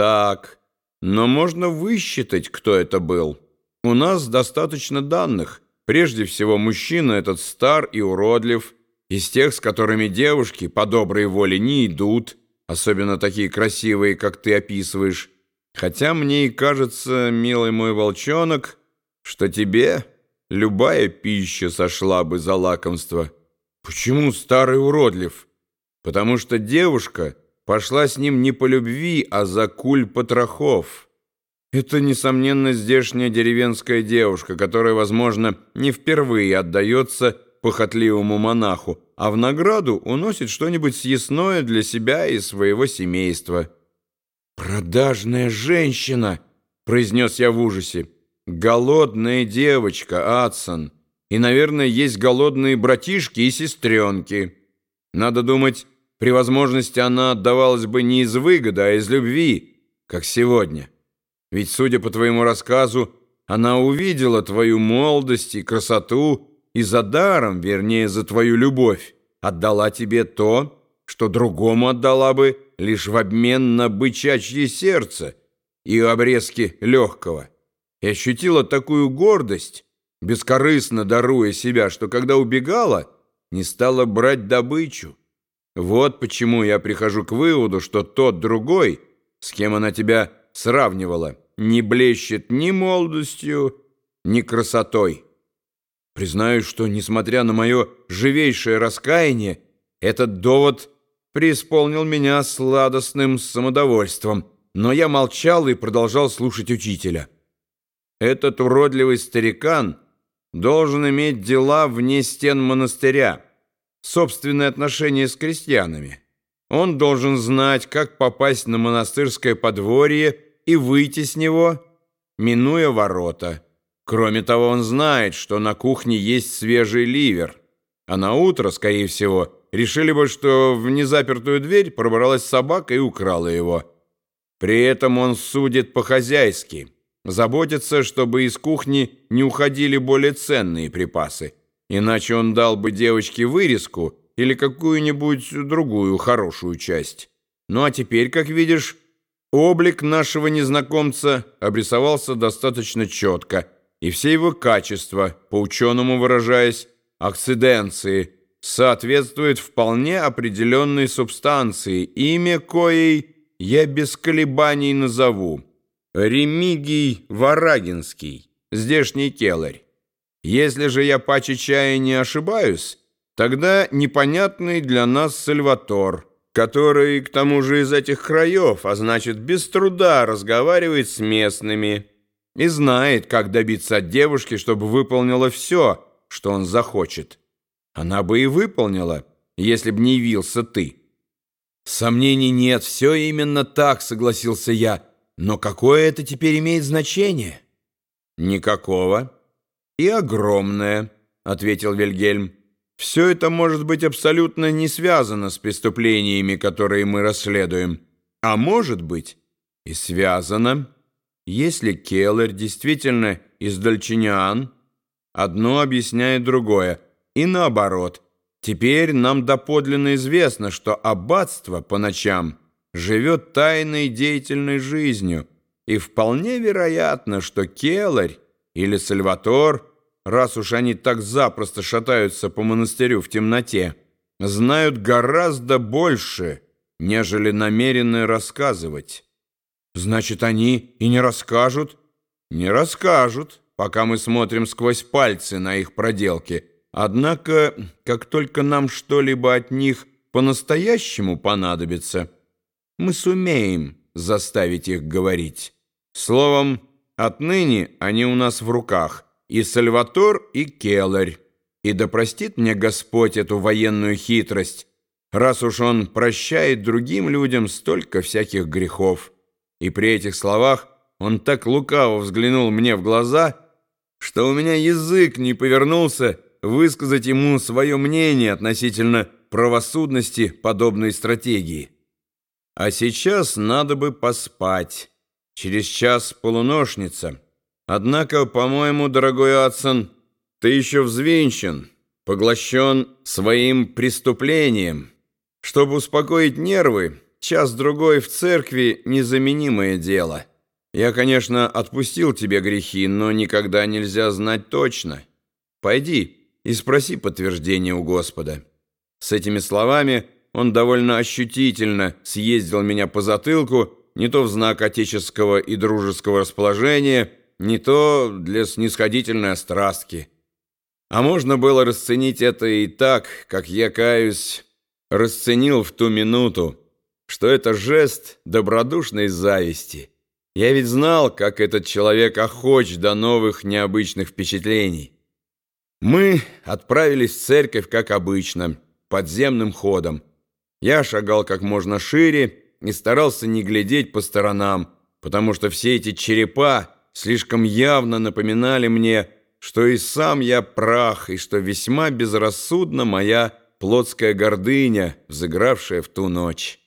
Так, но можно высчитать, кто это был. У нас достаточно данных. Прежде всего, мужчина этот стар и уродлив, из тех, с которыми девушки по доброй воле не идут, особенно такие красивые, как ты описываешь. Хотя мне и кажется, милый мой волчонок, что тебе любая пища сошла бы за лакомство. Почему старый уродлив? Потому что девушка пошла с ним не по любви, а за куль потрохов. Это, несомненно, здешняя деревенская девушка, которая, возможно, не впервые отдается похотливому монаху, а в награду уносит что-нибудь съестное для себя и своего семейства. «Продажная женщина!» — произнес я в ужасе. «Голодная девочка, Адсон. И, наверное, есть голодные братишки и сестренки. Надо думать, при возможности она отдавалась бы не из выгоды, а из любви, как сегодня». Ведь, судя по твоему рассказу, она увидела твою молодость и красоту и за даром, вернее, за твою любовь, отдала тебе то, что другому отдала бы лишь в обмен на бычачье сердце и обрезки легкого. И ощутила такую гордость, бескорыстно даруя себя, что когда убегала, не стала брать добычу. Вот почему я прихожу к выводу, что тот другой, с кем она тебя сравнивала, не блещет ни молодостью, ни красотой. Признаюсь, что, несмотря на мое живейшее раскаяние, этот довод преисполнил меня сладостным самодовольством, но я молчал и продолжал слушать учителя. Этот уродливый старикан должен иметь дела вне стен монастыря, собственные отношения с крестьянами. Он должен знать, как попасть на монастырское подворье и выйти с него, минуя ворота. Кроме того, он знает, что на кухне есть свежий ливер, а на утро, скорее всего, решили бы, что в незапертую дверь пробралась собака и украла его. При этом он судит по-хозяйски, заботится, чтобы из кухни не уходили более ценные припасы, иначе он дал бы девочке вырезку или какую-нибудь другую хорошую часть. Ну а теперь, как видишь, облик нашего незнакомца обрисовался достаточно четко, и все его качества, по-ученому выражаясь, акциденции, соответствуют вполне определенной субстанции, имя коей я без колебаний назову. Ремигий Варагинский, здешний келарь. Если же я по чая не ошибаюсь, Тогда непонятный для нас Сальватор, который, к тому же, из этих краев, а значит, без труда разговаривает с местными и знает, как добиться от девушки, чтобы выполнила все, что он захочет. Она бы и выполнила, если б не явился ты. Сомнений нет, все именно так, согласился я. Но какое это теперь имеет значение? Никакого. И огромное, ответил Вильгельм. Все это может быть абсолютно не связано с преступлениями, которые мы расследуем. А может быть и связано, если Келлер действительно из Дальчинян, одно объясняет другое, и наоборот. Теперь нам доподлинно известно, что аббатство по ночам живет тайной деятельной жизнью, и вполне вероятно, что Келлер или Сальватор – раз уж они так запросто шатаются по монастырю в темноте, знают гораздо больше, нежели намерены рассказывать. Значит, они и не расскажут? Не расскажут, пока мы смотрим сквозь пальцы на их проделки. Однако, как только нам что-либо от них по-настоящему понадобится, мы сумеем заставить их говорить. Словом, отныне они у нас в руках — и Сальватор, и Келларь. И да простит мне Господь эту военную хитрость, раз уж он прощает другим людям столько всяких грехов. И при этих словах он так лукаво взглянул мне в глаза, что у меня язык не повернулся высказать ему свое мнение относительно правосудности подобной стратегии. А сейчас надо бы поспать. Через час полуношница — Однако, по-моему, дорогой Адсон, ты еще взвинчен, поглощен своим преступлением. Чтобы успокоить нервы, час-другой в церкви — незаменимое дело. Я, конечно, отпустил тебе грехи, но никогда нельзя знать точно. Пойди и спроси подтверждение у Господа». С этими словами он довольно ощутительно съездил меня по затылку, не то в знак отеческого и дружеского расположения, не то для снисходительной острастки. А можно было расценить это и так, как я, каюсь, расценил в ту минуту, что это жест добродушной зависти. Я ведь знал, как этот человек охоч до новых необычных впечатлений. Мы отправились в церковь, как обычно, подземным ходом. Я шагал как можно шире и старался не глядеть по сторонам, потому что все эти черепа слишком явно напоминали мне, что и сам я прах, и что весьма безрассудна моя плотская гордыня, взыгравшая в ту ночь.